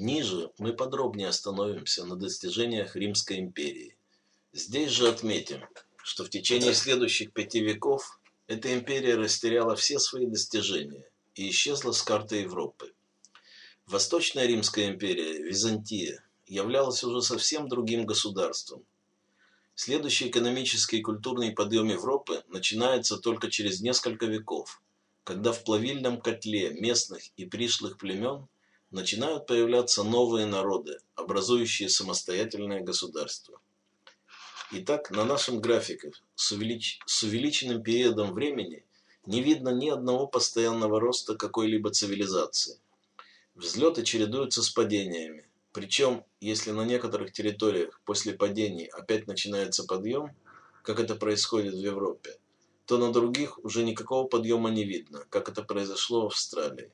Ниже мы подробнее остановимся на достижениях Римской империи. Здесь же отметим, что в течение следующих пяти веков эта империя растеряла все свои достижения и исчезла с карты Европы. Восточная Римская империя, Византия, являлась уже совсем другим государством. Следующий экономический и культурный подъем Европы начинается только через несколько веков, когда в плавильном котле местных и пришлых племен начинают появляться новые народы, образующие самостоятельное государство. Итак, на нашем графике с, увелич... с увеличенным периодом времени не видно ни одного постоянного роста какой-либо цивилизации. Взлеты чередуются с падениями. Причем, если на некоторых территориях после падений опять начинается подъем, как это происходит в Европе, то на других уже никакого подъема не видно, как это произошло в Австралии.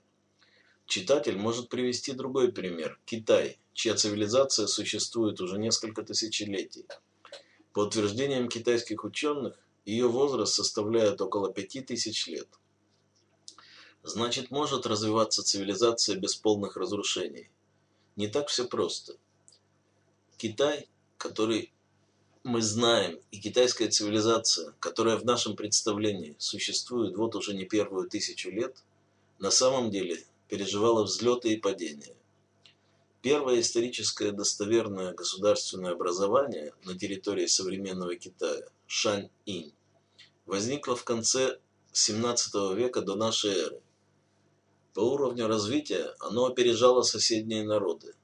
Читатель может привести другой пример – Китай, чья цивилизация существует уже несколько тысячелетий. По утверждениям китайских ученых, ее возраст составляет около 5000 лет. Значит, может развиваться цивилизация без полных разрушений. Не так все просто. Китай, который мы знаем, и китайская цивилизация, которая в нашем представлении существует вот уже не первую тысячу лет, на самом деле переживала взлеты и падения. Первое историческое достоверное государственное образование на территории современного Китая, Шань-Инь, возникло в конце XVII века до нашей эры. По уровню развития оно опережало соседние народы.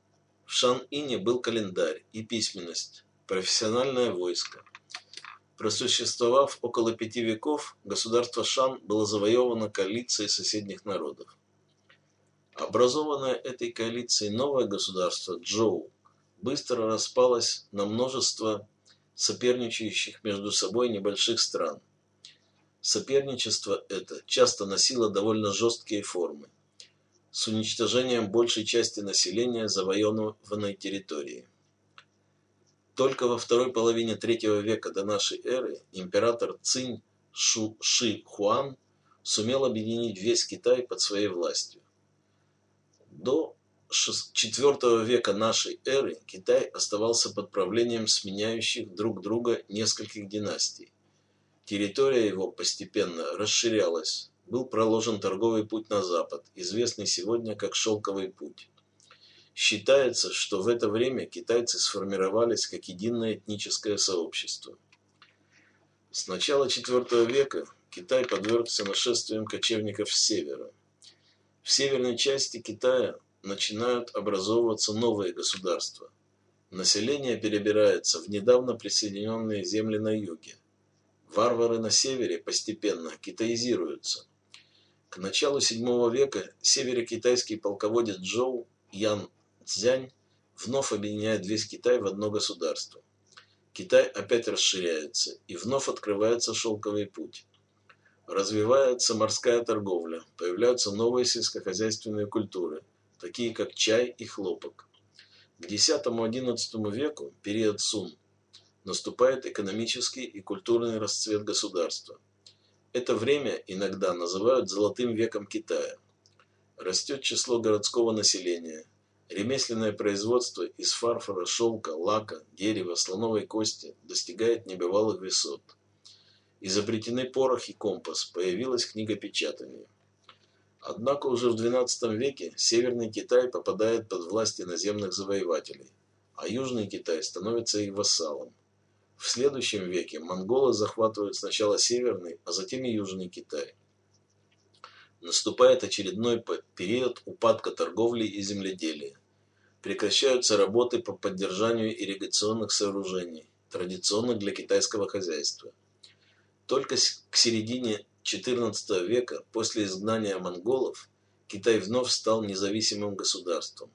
В Шан-Ине был календарь и письменность, профессиональное войско. Просуществовав около пяти веков, государство Шан было завоевано коалицией соседних народов. Образованное этой коалицией новое государство Джоу быстро распалось на множество соперничающих между собой небольших стран. Соперничество это часто носило довольно жесткие формы, с уничтожением большей части населения завоеванной территории. Только во второй половине третьего века до нашей эры император Цинь Шу Ши Хуан сумел объединить весь Китай под своей властью. До IV века нашей эры Китай оставался под правлением сменяющих друг друга нескольких династий. Территория его постепенно расширялась, был проложен торговый путь на запад, известный сегодня как Шелковый путь. Считается, что в это время китайцы сформировались как единое этническое сообщество. С начала IV века Китай подвергся нашествиям кочевников с севера. В северной части Китая начинают образовываться новые государства. Население перебирается в недавно присоединенные земли на юге. Варвары на севере постепенно китаизируются. К началу VII века северокитайский полководец Джоу Ян Цзянь вновь объединяет весь Китай в одно государство. Китай опять расширяется, и вновь открывается шелковый путь. Развивается морская торговля, появляются новые сельскохозяйственные культуры, такие как чай и хлопок. К X-XI веку, период Сун, наступает экономический и культурный расцвет государства. Это время иногда называют «золотым веком Китая». Растет число городского населения, ремесленное производство из фарфора, шелка, лака, дерева, слоновой кости достигает небывалых высот – изобретены порох и компас, появилось книгопечатание. Однако уже в XII веке Северный Китай попадает под власть иноземных завоевателей, а Южный Китай становится их вассалом. В следующем веке монголы захватывают сначала Северный, а затем и Южный Китай. Наступает очередной период упадка торговли и земледелия. Прекращаются работы по поддержанию ирригационных сооружений, традиционных для китайского хозяйства. Только к середине XIV века, после изгнания монголов, Китай вновь стал независимым государством.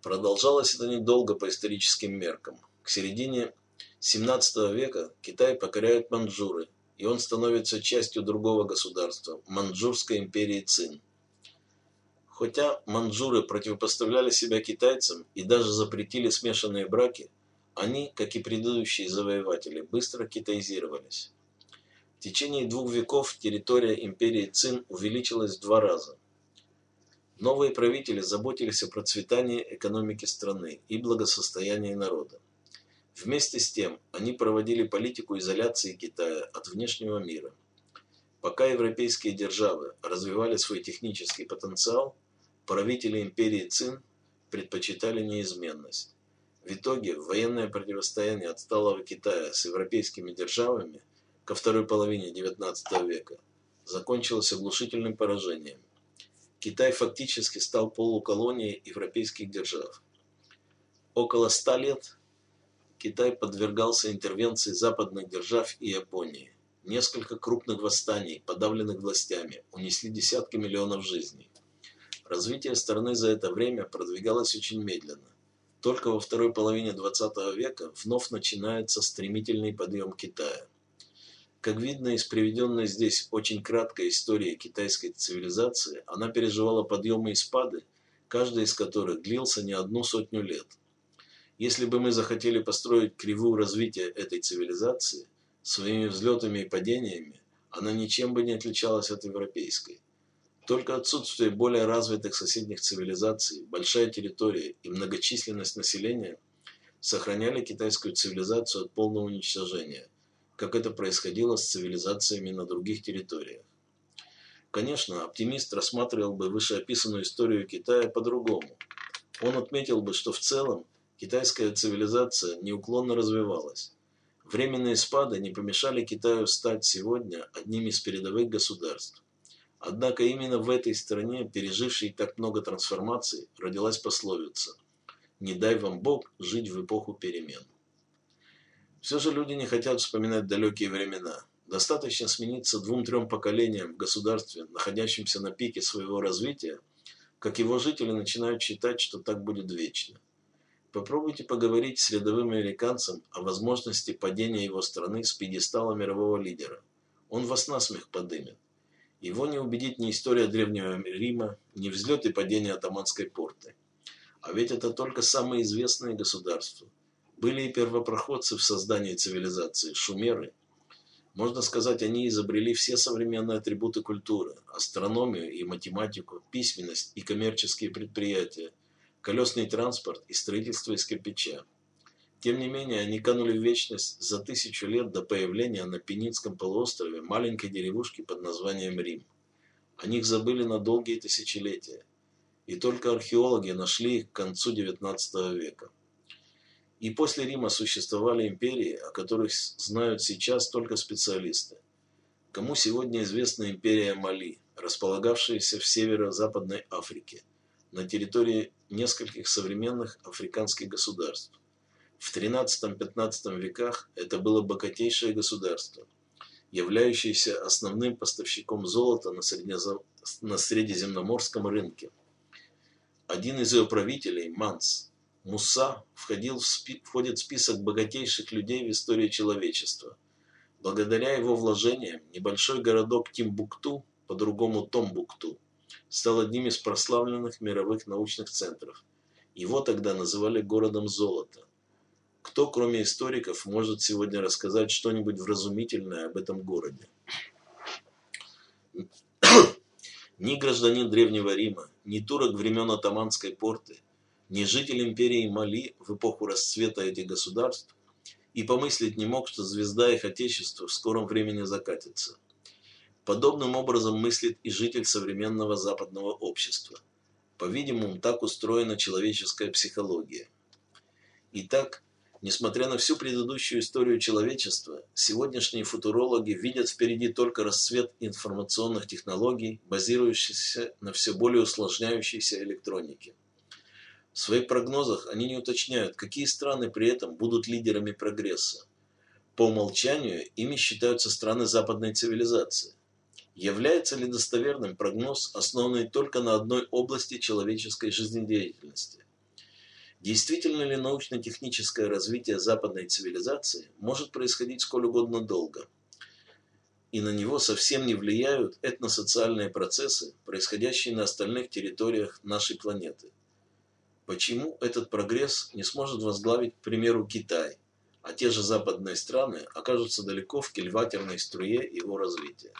Продолжалось это недолго по историческим меркам. К середине XVII века Китай покоряют манчжуры, и он становится частью другого государства – Манчжурской империи Цин. Хотя манчжуры противопоставляли себя китайцам и даже запретили смешанные браки, они, как и предыдущие завоеватели, быстро китаизировались. В течение двух веков территория империи Цин увеличилась в два раза. Новые правители заботились о процветании экономики страны и благосостоянии народа. Вместе с тем, они проводили политику изоляции Китая от внешнего мира. Пока европейские державы развивали свой технический потенциал, правители империи Цин предпочитали неизменность. В итоге военное противостояние отсталого Китая с европейскими державами ко второй половине XIX века закончилось оглушительным поражением. Китай фактически стал полуколонией европейских держав. Около ста лет Китай подвергался интервенции западных держав и Японии. Несколько крупных восстаний, подавленных властями, унесли десятки миллионов жизней. Развитие страны за это время продвигалось очень медленно. Только во второй половине XX века вновь начинается стремительный подъем Китая. Как видно из приведенной здесь очень краткой истории китайской цивилизации, она переживала подъемы и спады, каждый из которых длился не одну сотню лет. Если бы мы захотели построить кривую развития этой цивилизации, своими взлетами и падениями, она ничем бы не отличалась от европейской. Только отсутствие более развитых соседних цивилизаций, большая территория и многочисленность населения сохраняли китайскую цивилизацию от полного уничтожения, как это происходило с цивилизациями на других территориях. Конечно, оптимист рассматривал бы вышеописанную историю Китая по-другому. Он отметил бы, что в целом китайская цивилизация неуклонно развивалась. Временные спады не помешали Китаю стать сегодня одним из передовых государств. Однако именно в этой стране, пережившей так много трансформаций, родилась пословица «Не дай вам Бог жить в эпоху перемен». Все же люди не хотят вспоминать далекие времена. Достаточно смениться двум-трем поколениям в государстве, находящемся на пике своего развития, как его жители начинают считать, что так будет вечно. Попробуйте поговорить с рядовым американцем о возможности падения его страны с пьедестала мирового лидера. Он вас насмех подымет. Его не убедит ни история Древнего Рима, ни взлет и падение атаманской порты. А ведь это только самые известные государства. Были и первопроходцы в создании цивилизации, шумеры. Можно сказать, они изобрели все современные атрибуты культуры, астрономию и математику, письменность и коммерческие предприятия, колесный транспорт и строительство из кирпича. Тем не менее, они канули в вечность за тысячу лет до появления на Пеницком полуострове маленькой деревушки под названием Рим. О них забыли на долгие тысячелетия, и только археологи нашли их к концу XIX века. И после Рима существовали империи, о которых знают сейчас только специалисты. Кому сегодня известна империя Мали, располагавшаяся в северо-западной Африке, на территории нескольких современных африканских государств. В XIII-XV веках это было богатейшее государство, являющееся основным поставщиком золота на, среднеза... на средиземноморском рынке. Один из ее правителей, Манс, Муса, входил в спи... входит в список богатейших людей в истории человечества. Благодаря его вложениям небольшой городок Тимбукту, по-другому Томбукту, стал одним из прославленных мировых научных центров. Его тогда называли городом золота. Кто, кроме историков, может сегодня рассказать что-нибудь вразумительное об этом городе? Ни гражданин Древнего Рима, ни турок времен Атаманской порты, ни житель империи Мали в эпоху расцвета этих государств и помыслить не мог, что звезда их отечества в скором времени закатится. Подобным образом мыслит и житель современного западного общества. По-видимому, так устроена человеческая психология. Итак, Несмотря на всю предыдущую историю человечества, сегодняшние футурологи видят впереди только расцвет информационных технологий, базирующихся на все более усложняющейся электронике. В своих прогнозах они не уточняют, какие страны при этом будут лидерами прогресса. По умолчанию ими считаются страны западной цивилизации. Является ли достоверным прогноз, основанный только на одной области человеческой жизнедеятельности? Действительно ли научно-техническое развитие западной цивилизации может происходить сколь угодно долго? И на него совсем не влияют этносоциальные процессы, происходящие на остальных территориях нашей планеты. Почему этот прогресс не сможет возглавить, к примеру, Китай, а те же западные страны окажутся далеко в кильватерной струе его развития?